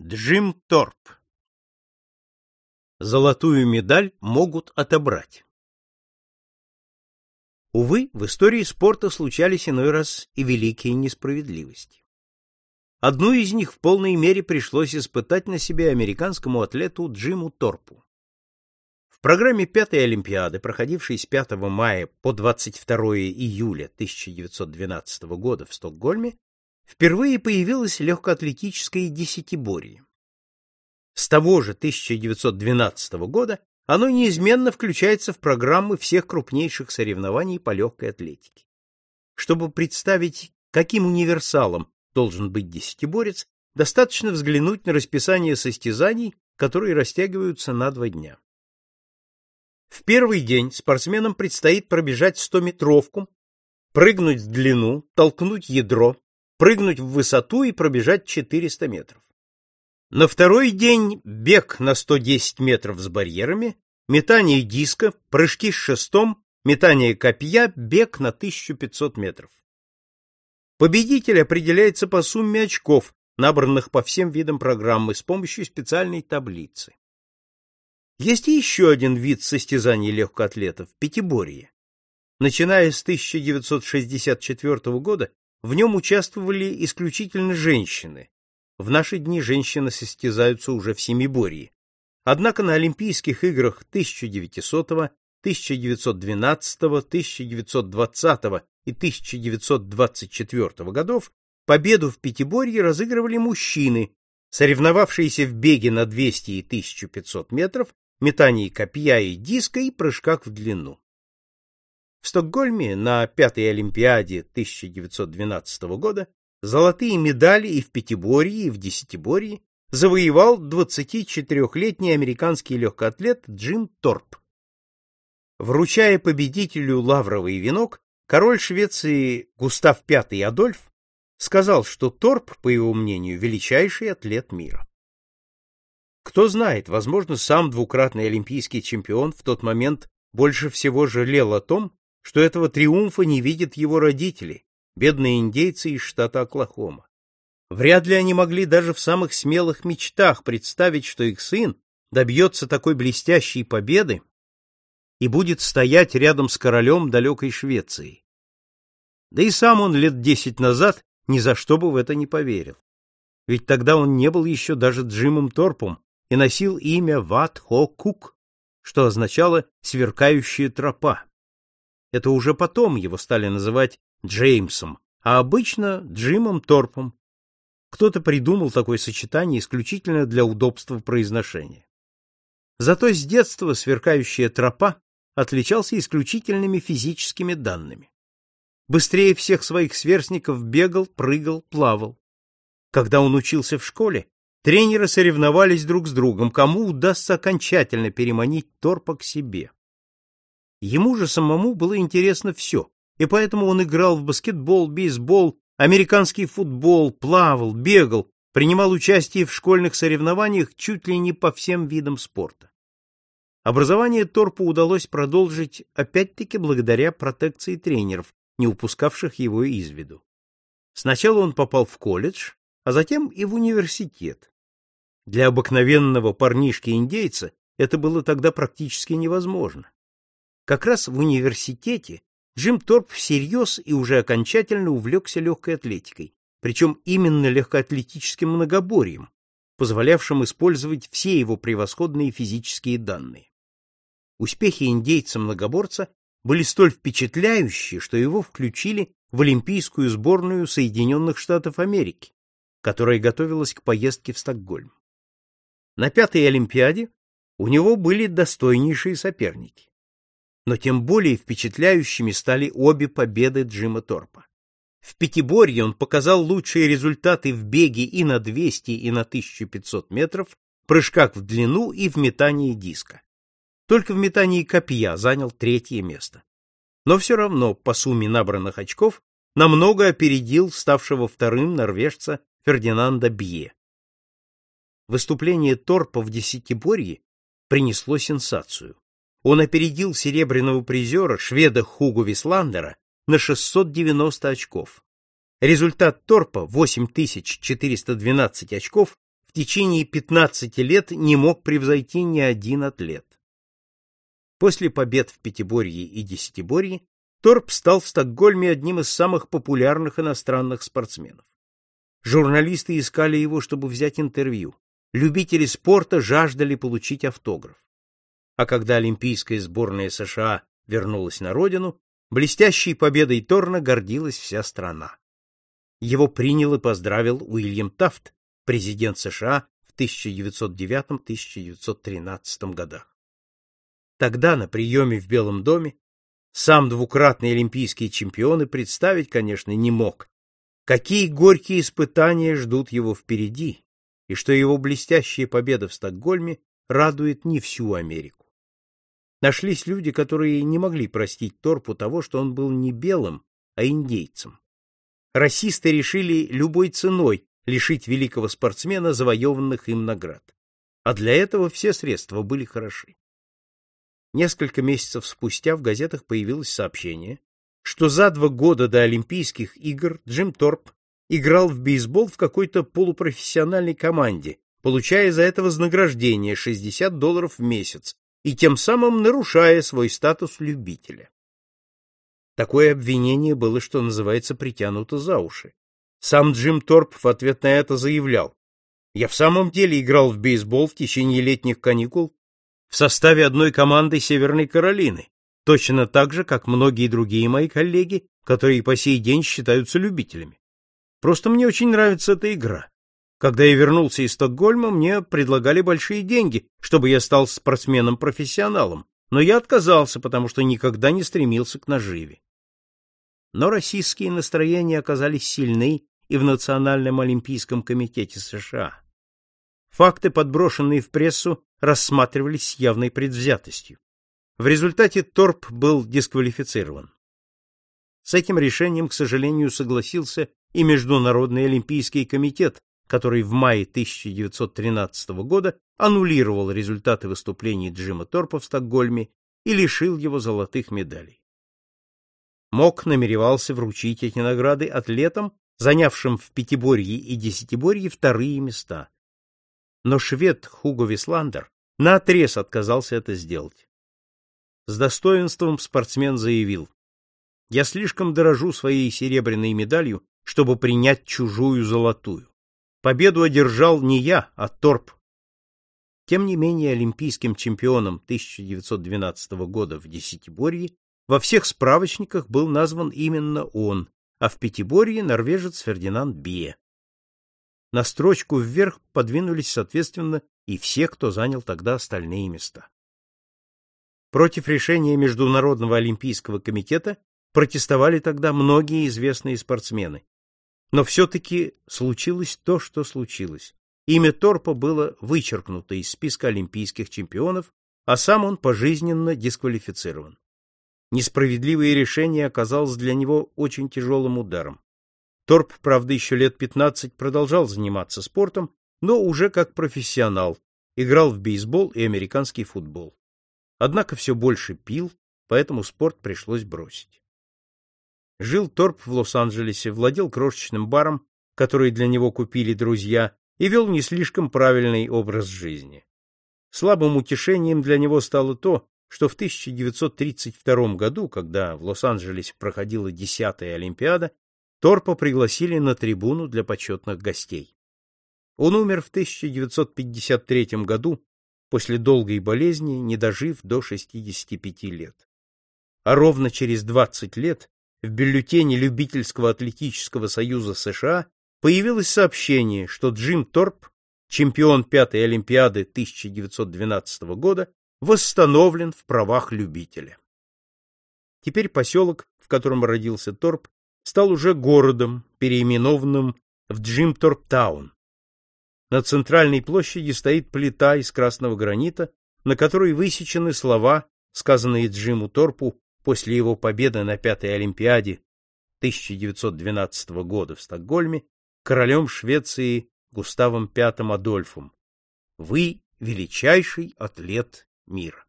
Джим Торп. Золотую медаль могут отобрать. Увы, в истории спорта случались иной раз и великие несправедливости. Одну из них в полной мере пришлось испытать на себе американскому атлету Джиму Торпу. В программе пятой Олимпиады, проходившей с 5 мая по 22 июля 1912 года в Стокгольме, впервые появилось легкоатлетическое десятиборье. С того же 1912 года оно неизменно включается в программы всех крупнейших соревнований по легкой атлетике. Чтобы представить, каким универсалом должен быть десятиборец, достаточно взглянуть на расписание состязаний, которые растягиваются на два дня. В первый день спортсменам предстоит пробежать 100-метровку, прыгнуть в длину, толкнуть ядро, прыгнуть в высоту и пробежать 400 метров. На второй день бег на 110 метров с барьерами, метание диска, прыжки с шестом, метание копья, бег на 1500 метров. Победитель определяется по сумме очков, набранных по всем видам программы с помощью специальной таблицы. Есть еще один вид состязаний легкоатлетов – пятиборье. Начиная с 1964 года в нем участвовали исключительно женщины. В наши дни женщины состязаются уже в семиборье. Однако на Олимпийских играх 1900, 1912, 1920 и 1924 годов победу в пятиборье разыгрывали мужчины, соревновавшиеся в беге на 200 и 1500 метров, метании копья и диска и прыжках в длину. В Стокгольме на пятой Олимпиаде 1912 года золотые медали и в пятиборье, и в десятиборье завоевал 24-летний американский легкоатлет Джим Торп. Вручая победителю лавровый венок, король Швеции Густав V Адольф сказал, что Торп, по его мнению, величайший атлет мира. Кто знает, возможно, сам двукратный олимпийский чемпион в тот момент больше всего жалел о том, что этого триумфа не видят его родители, бедные индейцы из штата Оклахома. Вряд ли они могли даже в самых смелых мечтах представить, что их сын добьется такой блестящей победы и будет стоять рядом с королем далекой Швеции. Да и сам он лет десять назад ни за что бы в это не поверил. Ведь тогда он не был еще даже Джимом Торпом и носил имя Ват Хо Кук, что означало «сверкающая тропа». Это уже потом его стали называть Джеймсом, а обычно Джимом Торпом. Кто-то придумал такое сочетание исключительно для удобства произношения. Зато с детства сверкающая тропа отличался исключительными физическими данными. Быстрее всех своих сверстников бегал, прыгал, плавал. Когда он учился в школе, тренеры соревновались друг с другом, кому удастся окончательно переманить Торпа к себе. Ему же самому было интересно все, и поэтому он играл в баскетбол, бейсбол, американский футбол, плавал, бегал, принимал участие в школьных соревнованиях чуть ли не по всем видам спорта. Образование Торпу удалось продолжить опять-таки благодаря протекции тренеров, не упускавших его из виду. Сначала он попал в колледж, а затем и в университет. Для обыкновенного парнишки-индейца это было тогда практически невозможно. Как раз в университете Джим Торп всерьез и уже окончательно увлекся легкой атлетикой, причем именно легкоатлетическим многоборьем, позволявшим использовать все его превосходные физические данные. Успехи индейца-многоборца были столь впечатляющие, что его включили в Олимпийскую сборную Соединенных Штатов Америки, которая готовилась к поездке в Стокгольм. На пятой Олимпиаде у него были достойнейшие соперники но тем более впечатляющими стали обе победы Джима Торпа. В пятиборье он показал лучшие результаты в беге и на 200, и на 1500 метров, прыжках в длину и в метании диска. Только в метании копья занял третье место. Но все равно по сумме набранных очков намного опередил ставшего вторым норвежца Фердинанда Бье. Выступление Торпа в десятиборье принесло сенсацию он опередил серебряного призера, шведа Хугу Висландера, на 690 очков. Результат торпа 8412 очков в течение 15 лет не мог превзойти ни один атлет. После побед в пятиборье и десятиборье Торп стал в Стокгольме одним из самых популярных иностранных спортсменов. Журналисты искали его, чтобы взять интервью. Любители спорта жаждали получить автограф. А когда Олимпийская сборная США вернулась на родину, блестящей победой Торна гордилась вся страна. Его принял и поздравил Уильям Тафт, президент США в 1909-1913 годах. Тогда на приеме в Белом доме сам двукратный олимпийский чемпион и представить, конечно, не мог, какие горькие испытания ждут его впереди, и что его блестящая победа в Стокгольме радует не всю Америку. Нашлись люди, которые не могли простить Торпу того, что он был не белым, а индейцем. Расисты решили любой ценой лишить великого спортсмена завоеванных им наград. А для этого все средства были хороши. Несколько месяцев спустя в газетах появилось сообщение, что за два года до Олимпийских игр Джим Торп играл в бейсбол в какой-то полупрофессиональной команде, получая за это вознаграждение 60 долларов в месяц и тем самым нарушая свой статус любителя. Такое обвинение было, что называется, притянуто за уши. Сам Джим Торп в ответ на это заявлял: "Я в самом деле играл в бейсбол в течение летних каникул в составе одной команды Северной Каролины, точно так же, как многие другие мои коллеги, которые по сей день считаются любителями. Просто мне очень нравится эта игра. Когда я вернулся из Стокгольма, мне предлагали большие деньги, чтобы я стал спортсменом-профессионалом, но я отказался, потому что никогда не стремился к наживе. Но российские настроения оказались сильны и в Национальном олимпийском комитете США. Факты, подброшенные в прессу, рассматривались с явной предвзятостью. В результате Торп был дисквалифицирован. С этим решением, к сожалению, согласился и Международный олимпийский комитет, который в мае 1913 года аннулировал результаты выступлений Джима Торпа в Стокгольме и лишил его золотых медалей. МОК намеревался вручить эти награды атлетам, занявшим в пятиборье и десятиборье вторые места, но швед Хуго Висландер наотрез отказался это сделать. С достоинством спортсмен заявил: "Я слишком дорожу своей серебряной медалью, чтобы принять чужую золотую. Победу одержал не я, а Торп". Тем не менее, олимпийским чемпионом 1912 года в десятиборье во всех справочниках был назван именно он, а в пятиборье норвежец Фердинанд Бие. На строчку вверх подвинулись, соответственно, и все, кто занял тогда остальные места. Против решения Международного олимпийского комитета протестовали тогда многие известные спортсмены. Но все-таки случилось то, что случилось. Имя Торпа было вычеркнуто из списка олимпийских чемпионов, а сам он пожизненно дисквалифицирован. Несправедливое решение оказалось для него очень тяжелым ударом. Торп, правда, еще лет 15 продолжал заниматься спортом, но уже как профессионал, играл в бейсбол и американский футбол. Однако все больше пил, поэтому спорт пришлось бросить. Жил Торп в Лос-Анджелесе, владел крошечным баром, который для него купили друзья, и вел не слишком правильный образ жизни. Слабым утешением для него стало то, что в 1932 году, когда в Лос-Анджелесе проходила 10-я Олимпиада, Торпа пригласили на трибуну для почетных гостей. Он умер в 1953 году после долгой болезни, не дожив до 65 лет. А ровно через 20 лет в бюллетене Любительского атлетического союза США появилось сообщение, что Джим Торп, чемпион пятой Олимпиады 1912 года, восстановлен в правах любителя. Теперь поселок, в котором родился Торп, стал уже городом, переименованным в Джимторптаун. На центральной площади стоит плита из красного гранита, на которой высечены слова, сказанные Джиму Торпу после его победы на пятой Олимпиаде 1912 года в Стокгольме королем Швеции Густавом V Адольфом. Вы величайший атлет мира.